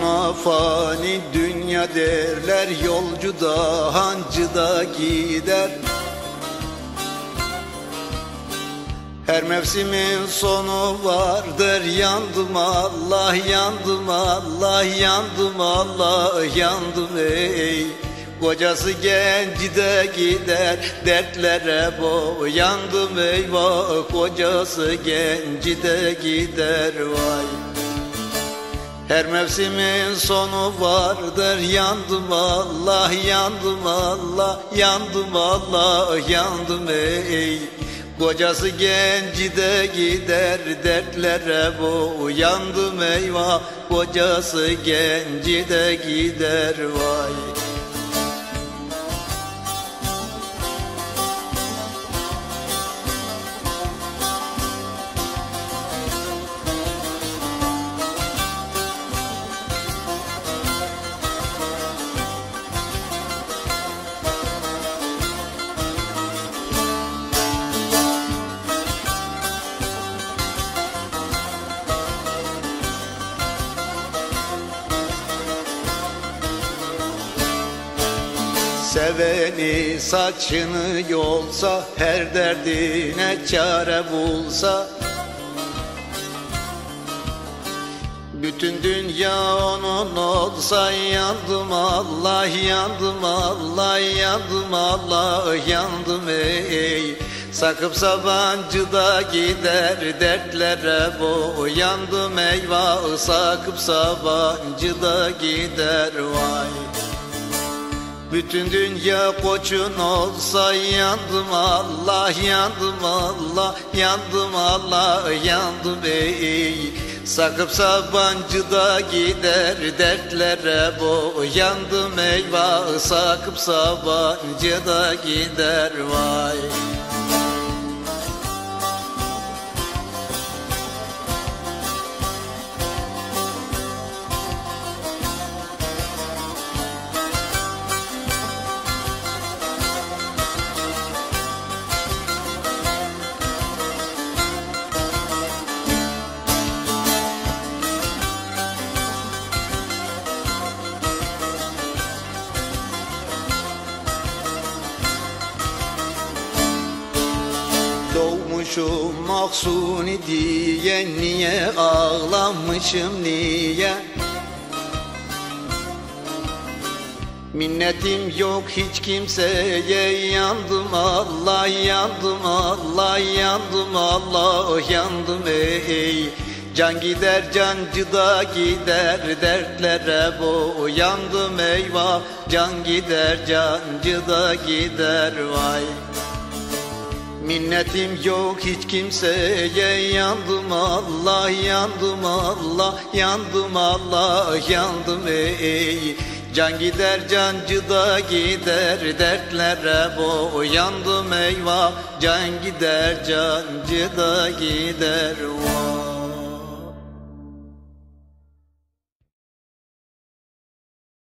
Buna fani dünya derler Yolcu da hancı da gider. Her mevsimin sonu vardır Yandım Allah, yandım Allah, yandım Allah, yandım ey. Kocası genci de gider dertlere boyandım eyvah Kocası genci de gider vay her mevsimin sonu vardır Yandım Allah, yandım Allah, yandım Allah, yandım ey. Kocası genci de gider dertlere bu Yandım eyvah. Kocası genci de gider vay Seveni saçını yolsa Her derdine çare bulsa. Bütün dünya onun olsa Yandım Allah, yandım Allah, yandım Allah, yandım ey. Sakıp sabancı da gider dertlere bu Yandım eyvah sakıp sabancı da gider vay bütün dünya koçun olsa yandım Allah, yandım Allah, yandım Allah, yandım ey. Sakıp sabancı da gider dertlere bu Yandım eyvah sakıp sabancı da gider vay Doğmuşum mahsuni diye Niye ağlamışım niye? Minnetim yok hiç kimseye Yandım. Allah yandım Allah yandım Allah yandım ey. Can gider cancı da gider dertlere bu Yandım eyvah. Can gider cancı da gider vay Minnetim yok hiç kimseye yandım Allah yandım Allah yandım Allah yandım ey. Can gider cancı da gider dertlere bu yandım eyvah. Can gider cancı da gider vay